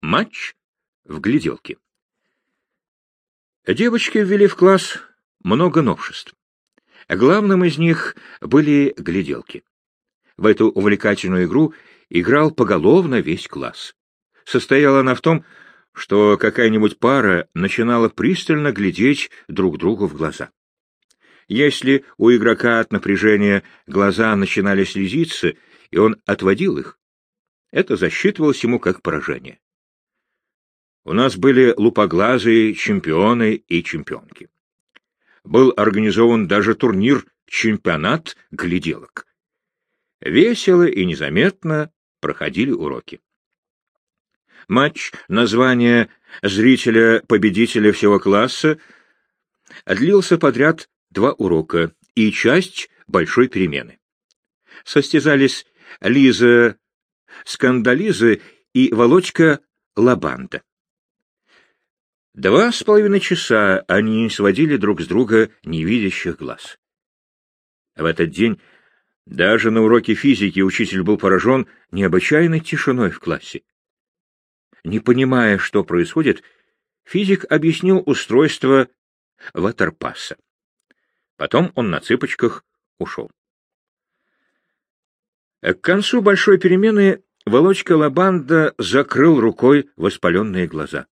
Матч в гляделке. Девочки ввели в класс много новшеств. Главным из них были гляделки. В эту увлекательную игру играл поголовно весь класс. Состояла она в том, что какая-нибудь пара начинала пристально глядеть друг другу в глаза. Если у игрока от напряжения глаза начинали слезиться, и он отводил их, это засчитывалось ему как поражение. У нас были лупоглазые чемпионы и чемпионки. Был организован даже турнир «Чемпионат гляделок». Весело и незаметно проходили уроки. Матч название зрителя-победителя всего класса длился подряд два урока и часть большой перемены. Состязались Лиза Скандализа и Володька Лабанда. Два с половиной часа они сводили друг с друга невидящих глаз. В этот день даже на уроке физики учитель был поражен необычайной тишиной в классе. Не понимая, что происходит, физик объяснил устройство ватерпасса. Потом он на цыпочках ушел. К концу большой перемены Володька Лабанда закрыл рукой воспаленные глаза.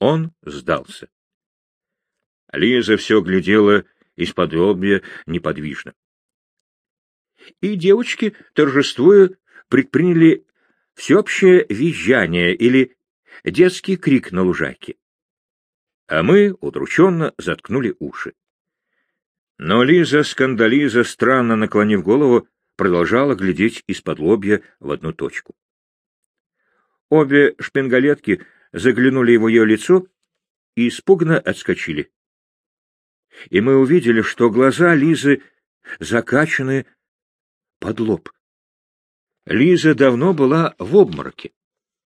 Он сдался. Лиза все глядела из-под неподвижно. И девочки, торжествуя, предприняли всеобщее визжание или детский крик на лужайке. А мы удрученно заткнули уши. Но Лиза, скандализа, странно наклонив голову, продолжала глядеть из-под в одну точку. Обе шпингалетки заглянули в ее лицо и испуганно отскочили. И мы увидели, что глаза Лизы закачаны под лоб. Лиза давно была в обмороке.